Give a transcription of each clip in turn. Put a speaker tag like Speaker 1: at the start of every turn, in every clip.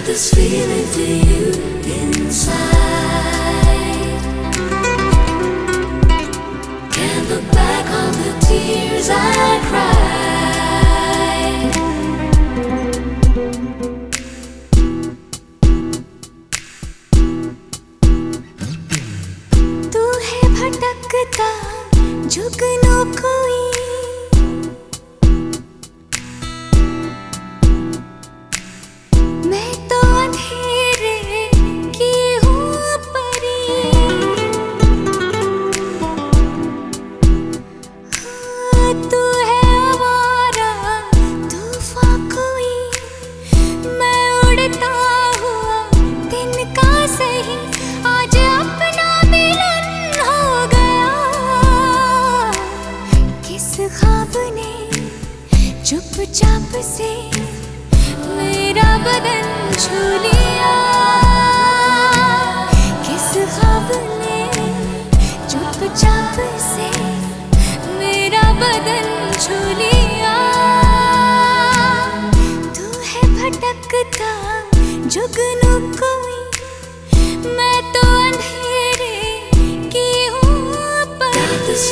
Speaker 1: Got this feeling for you inside. Can't look back on the tears I cried.
Speaker 2: तू है भटकता जुगनू कोई ख्वाब ने चुपचाप से मेरा बदन छू लिया। किस ख्वाब ने चुपचाप से मेरा बदन छू लिया। तू है भटकता जुगनू कोई, मैं तो अंधेरे की हूँ पर
Speaker 1: this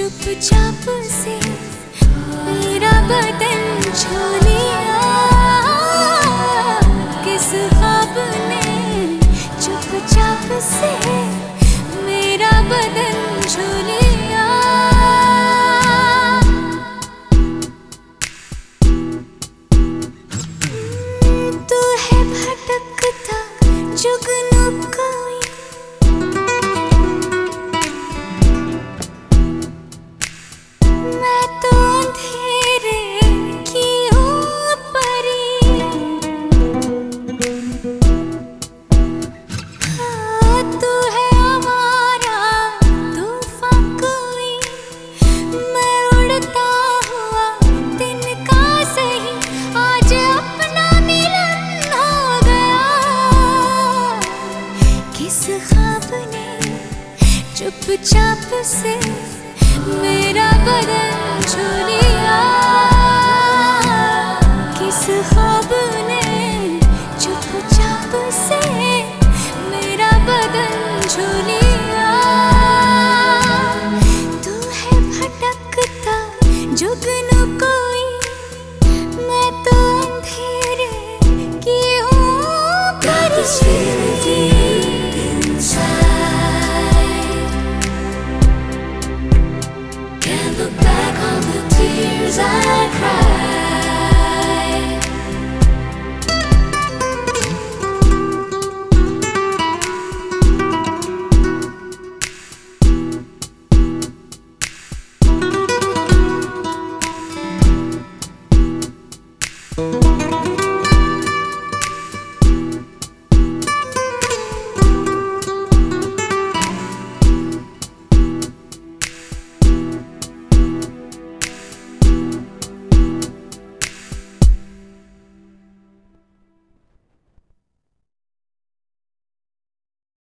Speaker 2: चुपचाप से मेरा बदन छू किस ख्वाब ने चुपचाप से मेरा बदन छू तू है भटकता, जुगनू चुपचाप से मेरा बदन छुलिया किस ख्वाब ने चुपचाप से मेरा बदन छू लिया? तू है भटकता जुगनू की